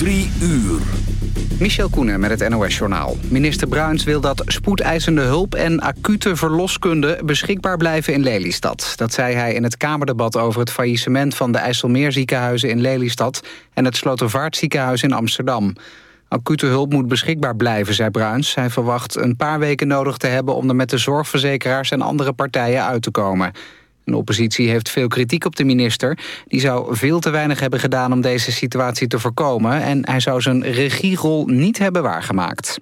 Drie uur. Michel Koenen met het NOS-journaal. Minister Bruins wil dat spoedeisende hulp en acute verloskunde beschikbaar blijven in Lelystad. Dat zei hij in het Kamerdebat over het faillissement van de IJsselmeerziekenhuizen in Lelystad en het Slotervaartziekenhuis in Amsterdam. Acute hulp moet beschikbaar blijven, zei Bruins. Hij verwacht een paar weken nodig te hebben om er met de zorgverzekeraars en andere partijen uit te komen. De oppositie heeft veel kritiek op de minister. Die zou veel te weinig hebben gedaan om deze situatie te voorkomen... en hij zou zijn regierol niet hebben waargemaakt.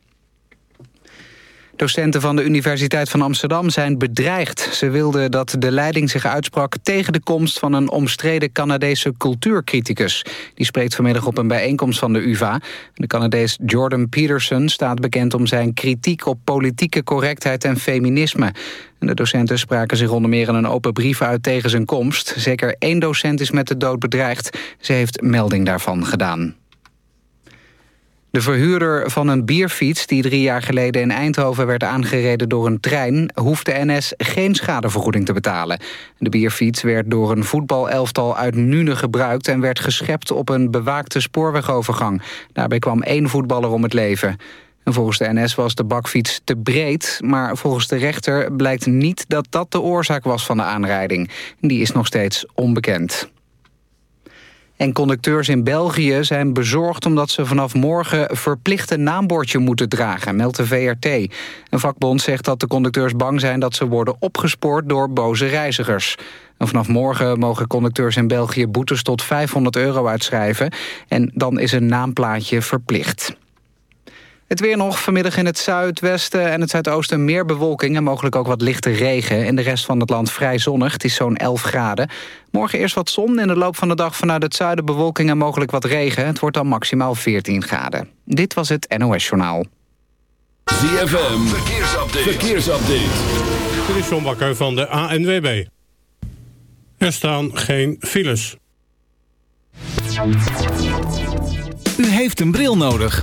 Docenten van de Universiteit van Amsterdam zijn bedreigd. Ze wilden dat de leiding zich uitsprak tegen de komst van een omstreden Canadese cultuurcriticus. Die spreekt vanmiddag op een bijeenkomst van de UvA. De Canadees Jordan Peterson staat bekend om zijn kritiek op politieke correctheid en feminisme. De docenten spraken zich onder meer in een open brief uit tegen zijn komst. Zeker één docent is met de dood bedreigd. Ze heeft melding daarvan gedaan. De verhuurder van een bierfiets die drie jaar geleden in Eindhoven werd aangereden door een trein... hoeft de NS geen schadevergoeding te betalen. De bierfiets werd door een voetbalelftal uit Nune gebruikt... en werd geschept op een bewaakte spoorwegovergang. Daarbij kwam één voetballer om het leven. En volgens de NS was de bakfiets te breed... maar volgens de rechter blijkt niet dat dat de oorzaak was van de aanrijding. Die is nog steeds onbekend. En conducteurs in België zijn bezorgd omdat ze vanaf morgen verplicht een naambordje moeten dragen, meldt de VRT. Een vakbond zegt dat de conducteurs bang zijn dat ze worden opgespoord door boze reizigers. En vanaf morgen mogen conducteurs in België boetes tot 500 euro uitschrijven en dan is een naamplaatje verplicht. Het weer nog, vanmiddag in het zuidwesten en het zuidoosten meer bewolking... en mogelijk ook wat lichte regen. In de rest van het land vrij zonnig, het is zo'n 11 graden. Morgen eerst wat zon, in de loop van de dag vanuit het zuiden bewolking... en mogelijk wat regen. Het wordt dan maximaal 14 graden. Dit was het NOS Journaal. ZFM, verkeersupdate. verkeersupdate. Dit is John Bakker van de ANWB. Er staan geen files. U heeft een bril nodig.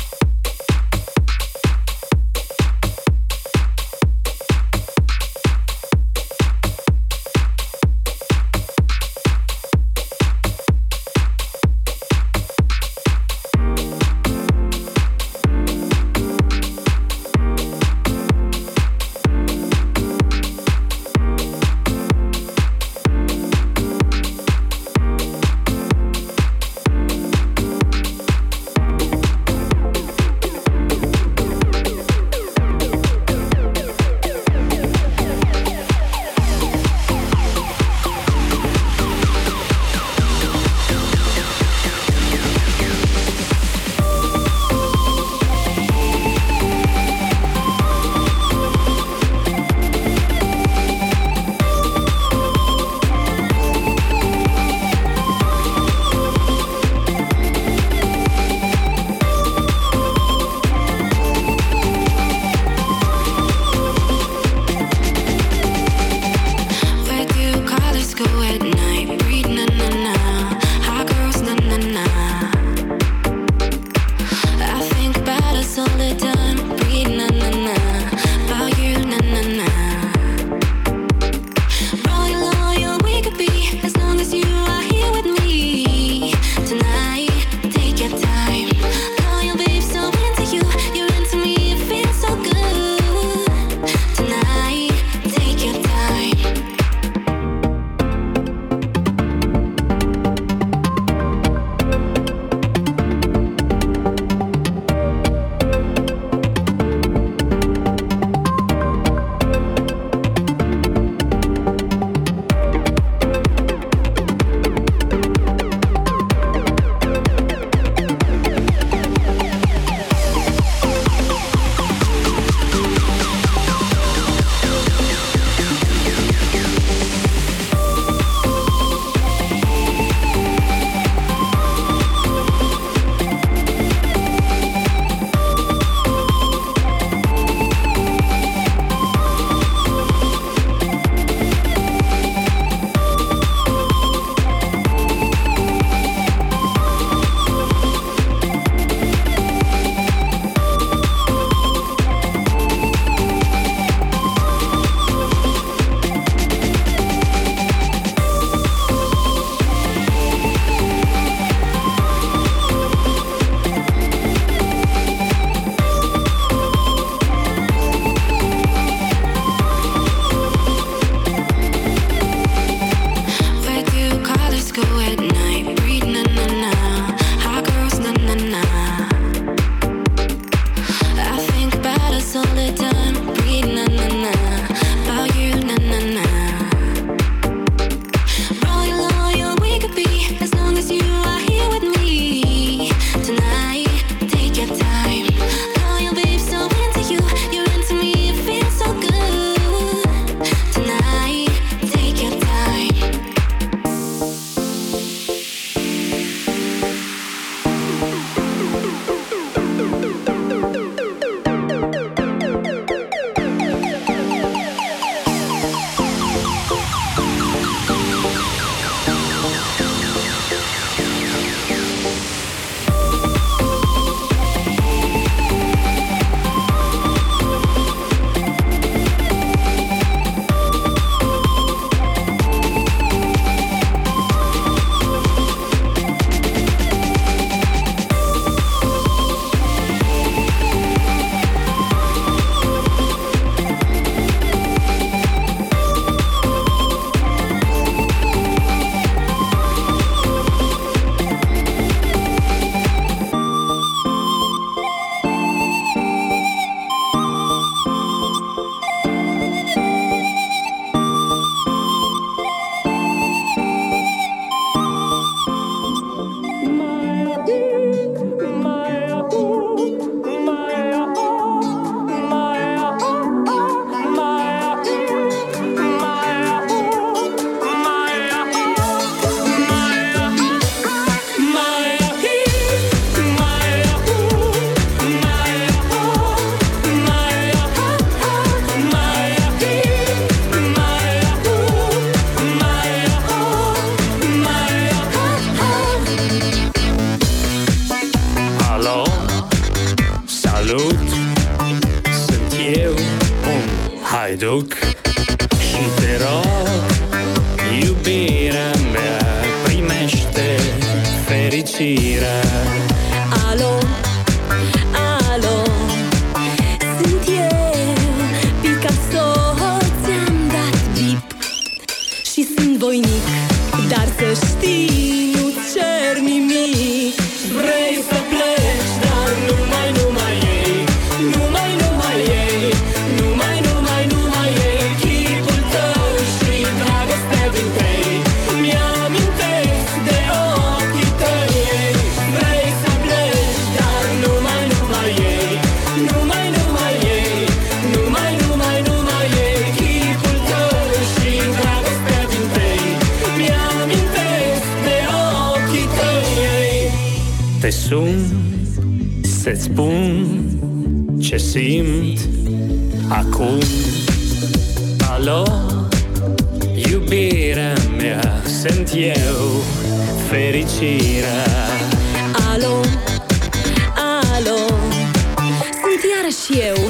Alo, iubirea mea, sunt eu, fericirea. Alo, alo, sunt iarăși eu.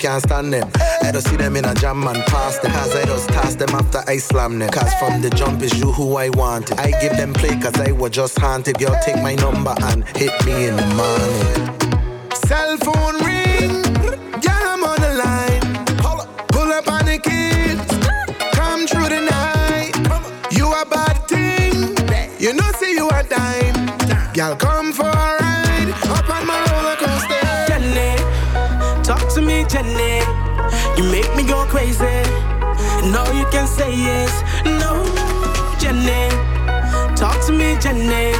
can't stand them. I don't see them in a jam and pass them. Cause I just toss them after I slam them. Cause from the jump is you who I wanted. I give them play cause I was just haunted. Girl, take my number and hit me in the morning. crazy. No, you can say it, no, Jenny. Talk to me, Jenny.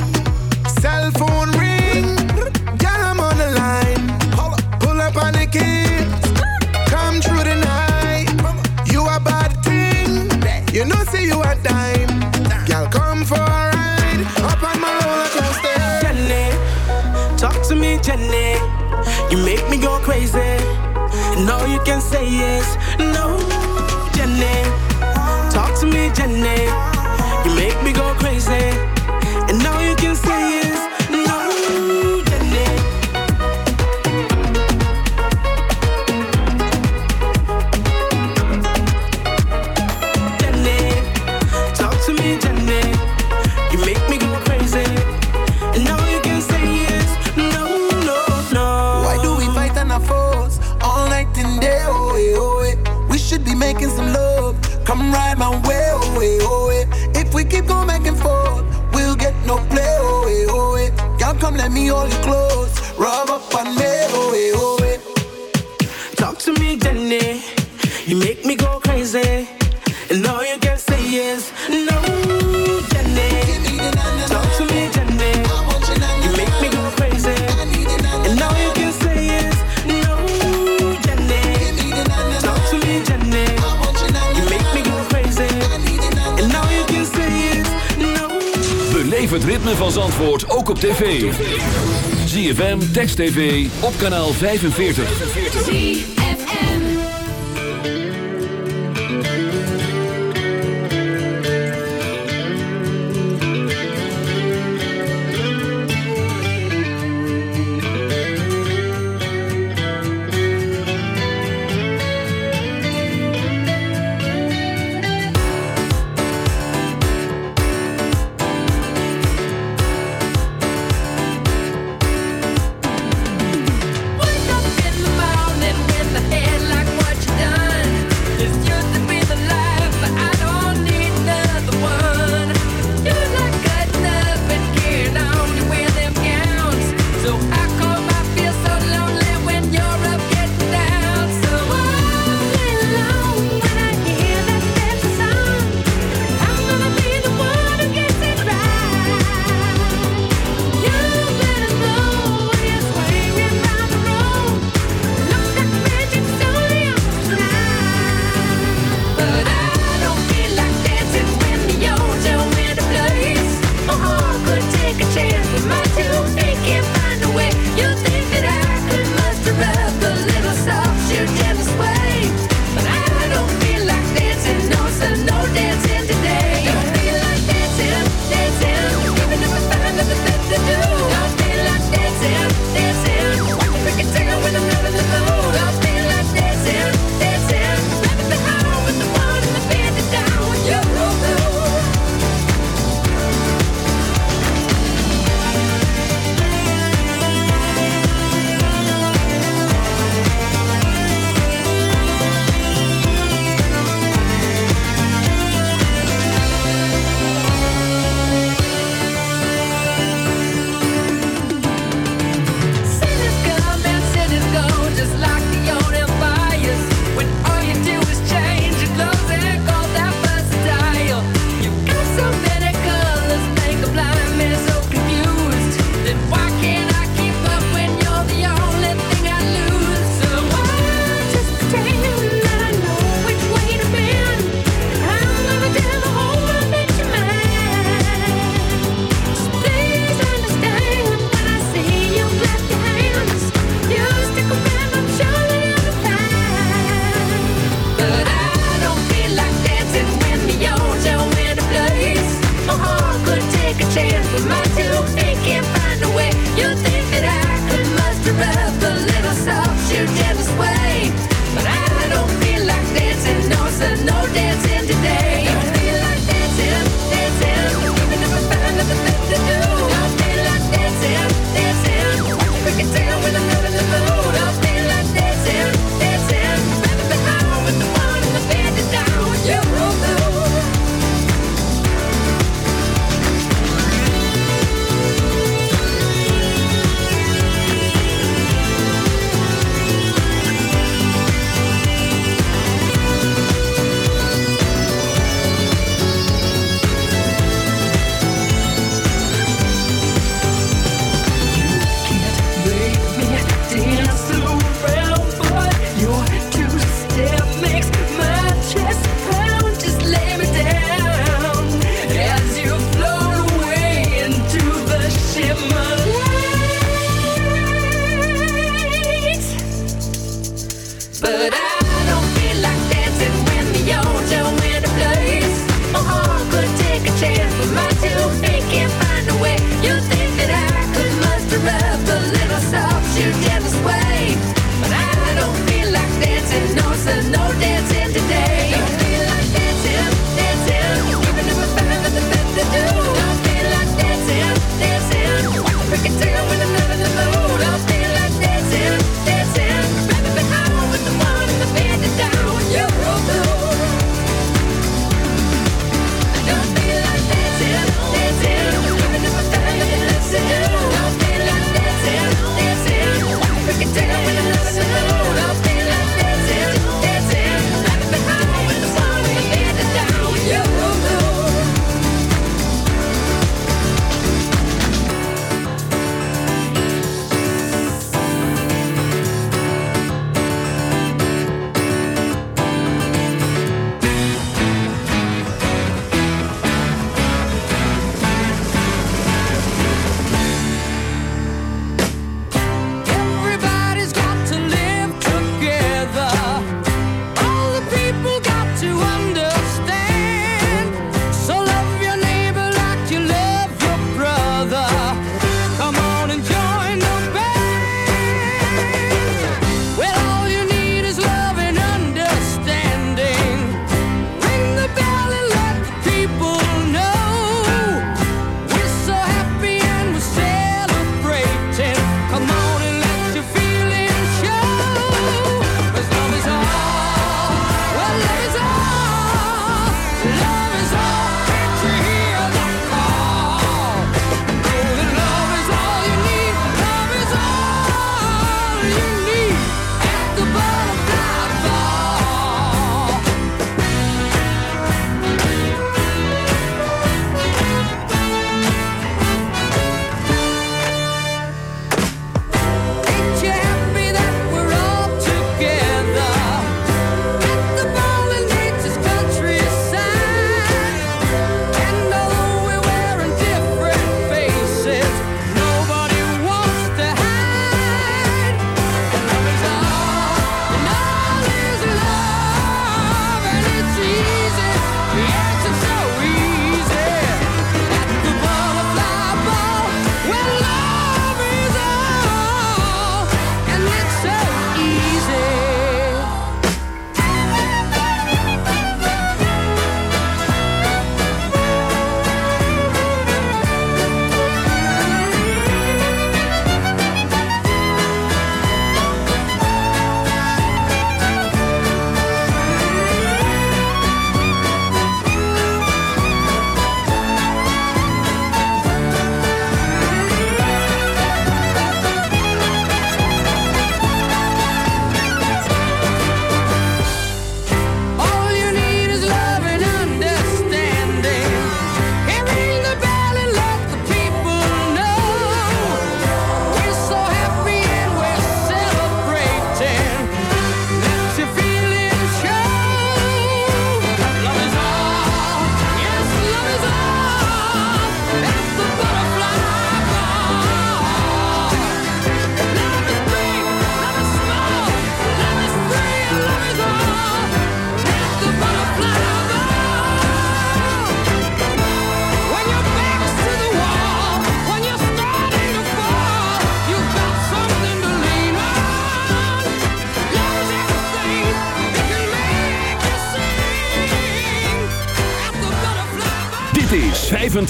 Now you can say yes You make me go crazy. And all you can say is no, Jenny. Talk to me, Jenny. You make me go crazy. And all you can say is no, Jenny. Talk to me, Jenny. You make me go crazy. And all you can say is no. Beleef het ritme van Zandvoort ook op tv. ZFM, Text TV, op kanaal 45.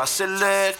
I select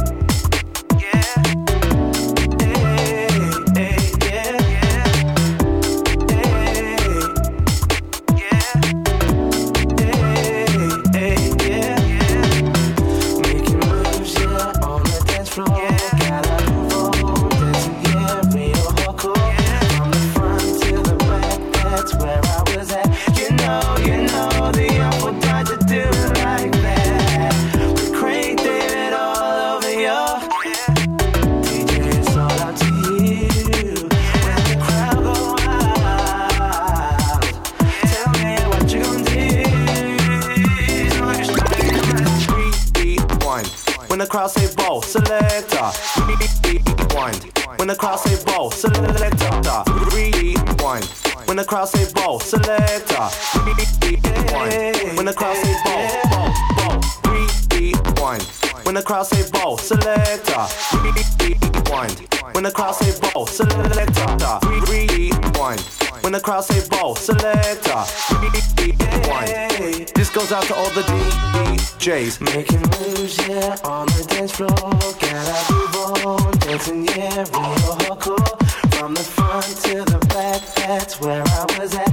crowd say ball, selector. One. When the crowd say "Bow, ball, ball. Three, one. When the crowd say "Bow, selector. three, three, one." When the crowd say "Bow, selector. three, three, one." When the crowd say "Bow, selector. three, three, one." This goes out to all the DJs making moves, yeah, on the dance floor. Gotta move on, dancing, yeah, real hardcore where I was at.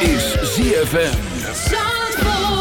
Is ZFM.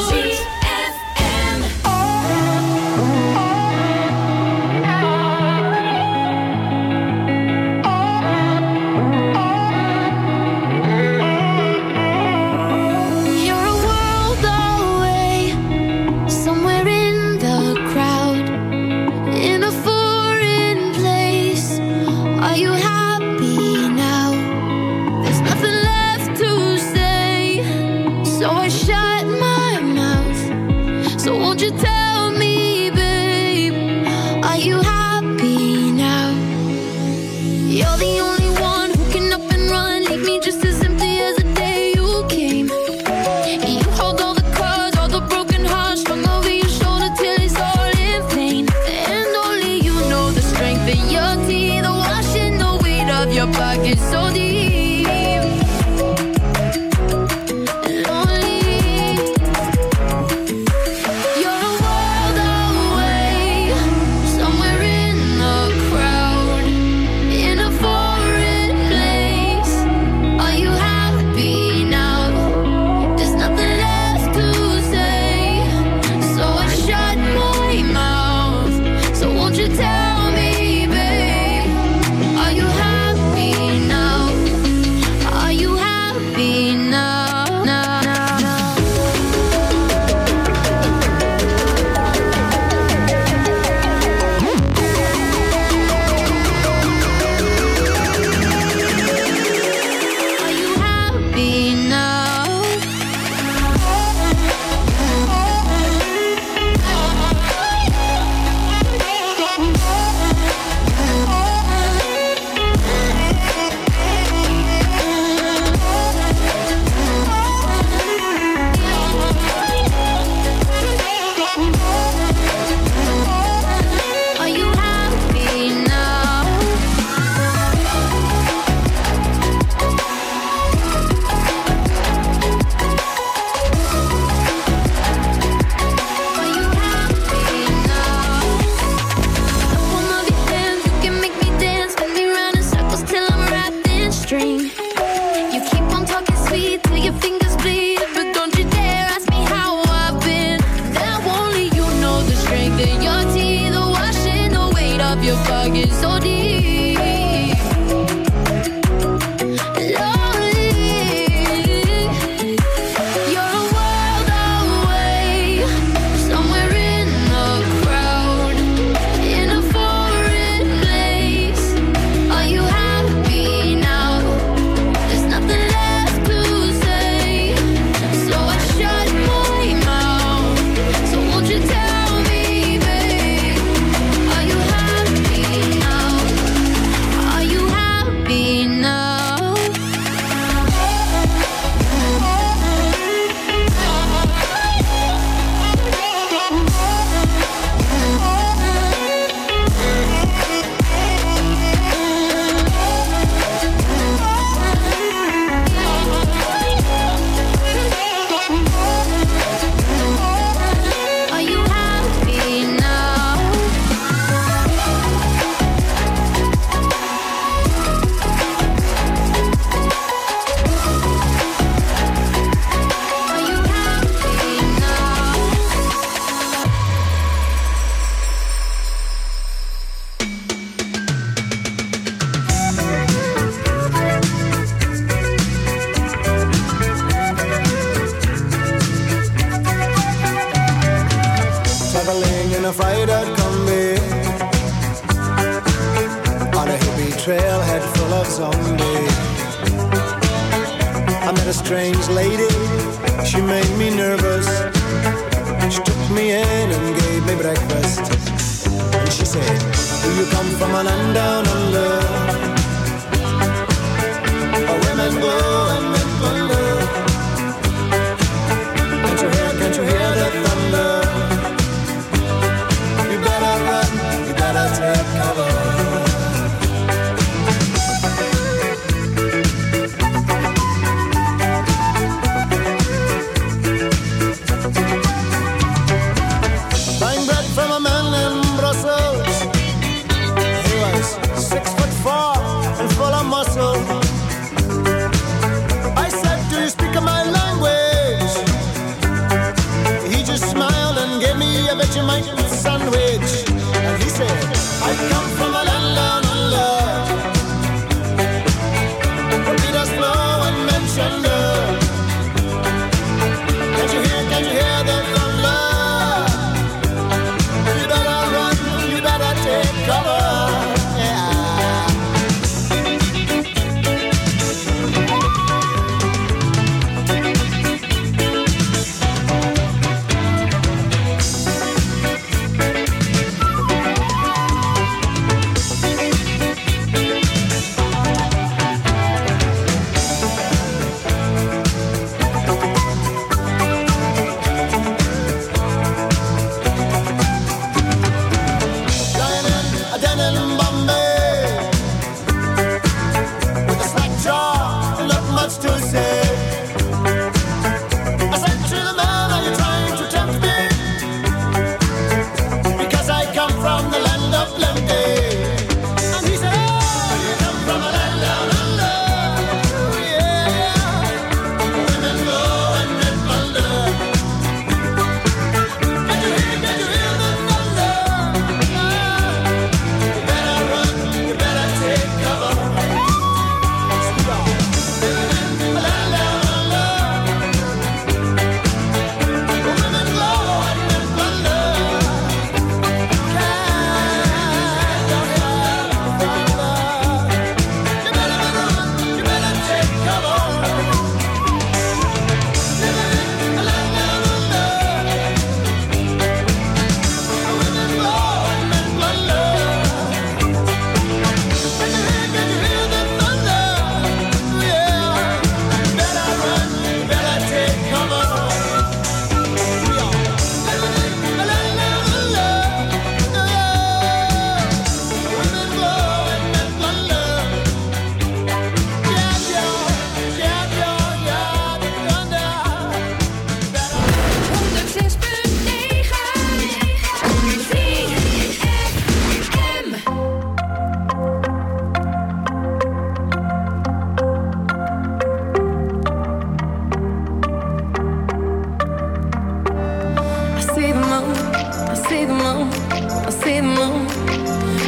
Moon.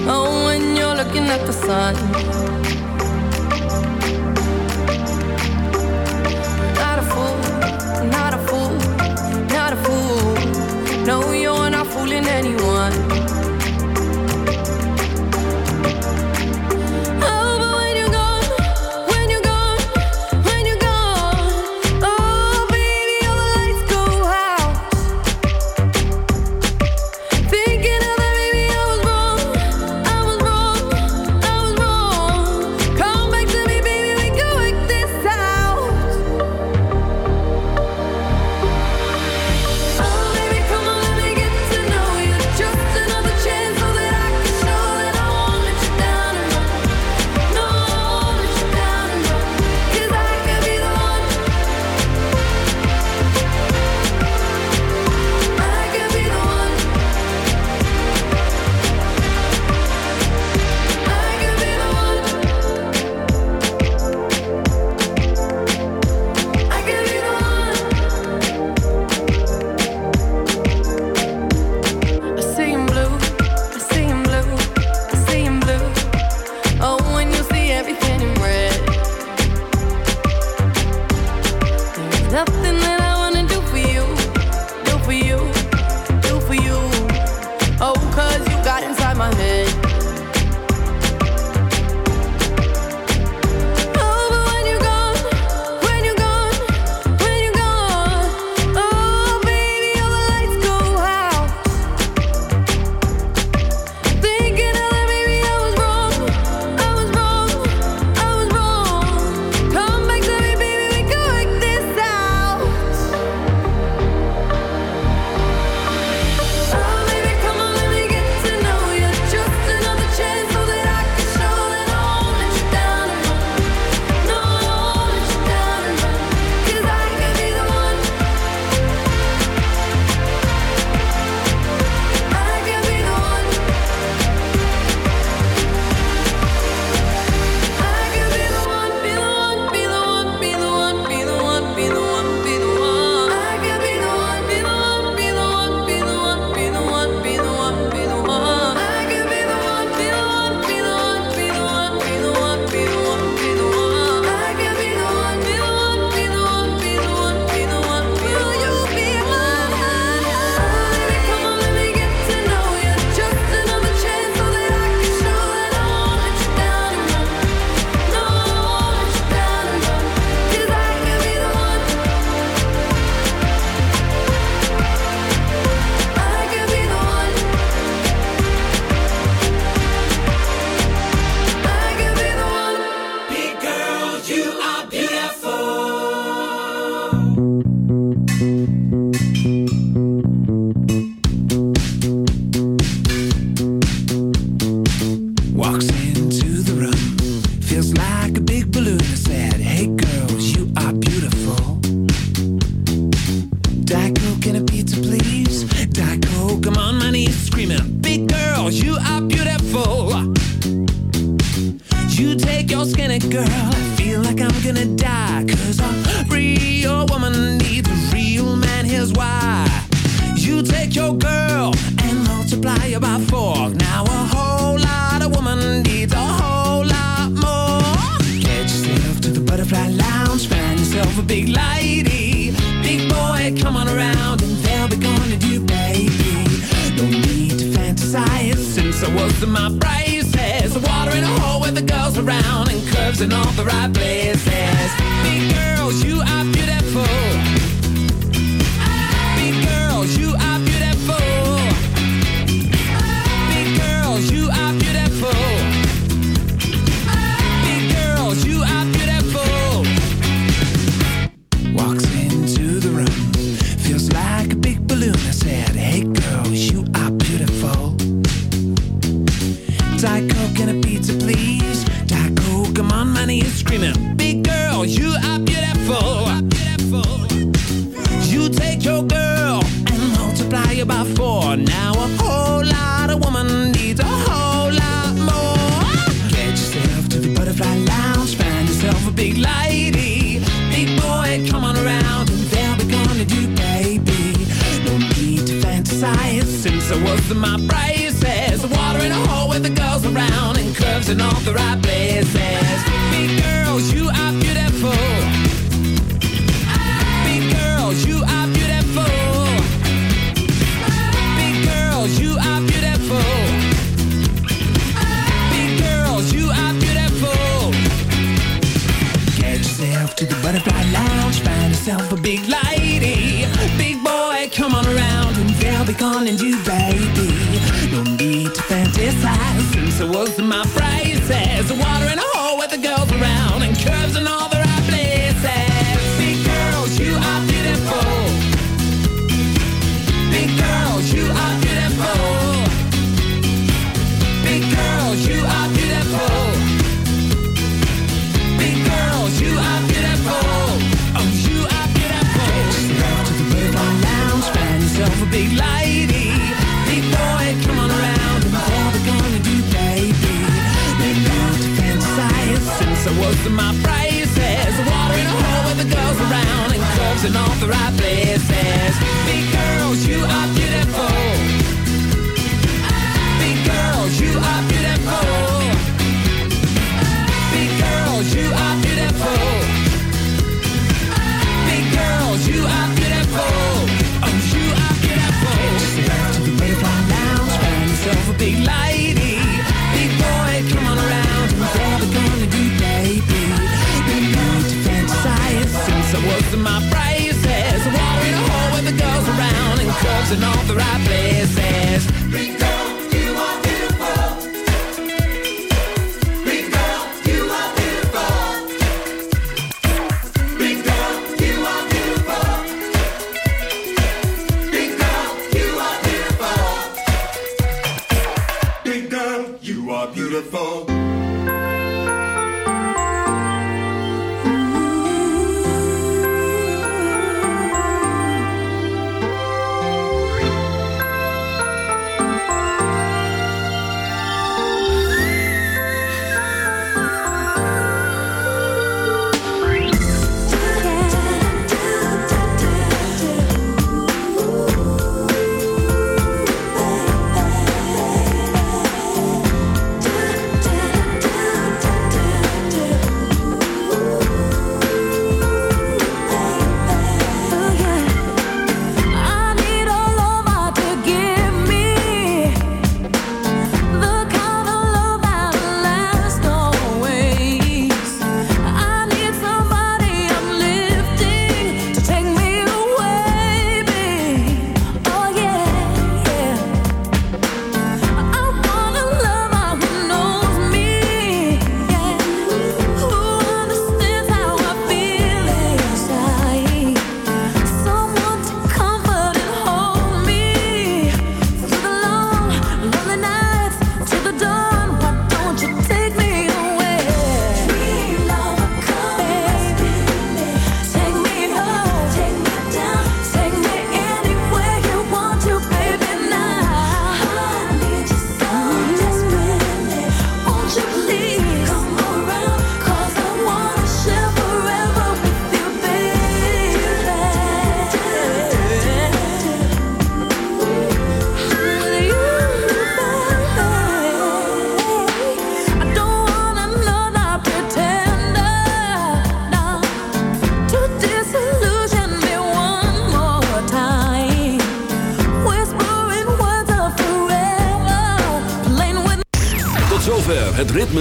Oh, when you're looking at the sun. exercise since it was in my prices. Water to my prices. Water in a hole with the girls around and curves in all the right places. Big girls, you are belongs in all the right places.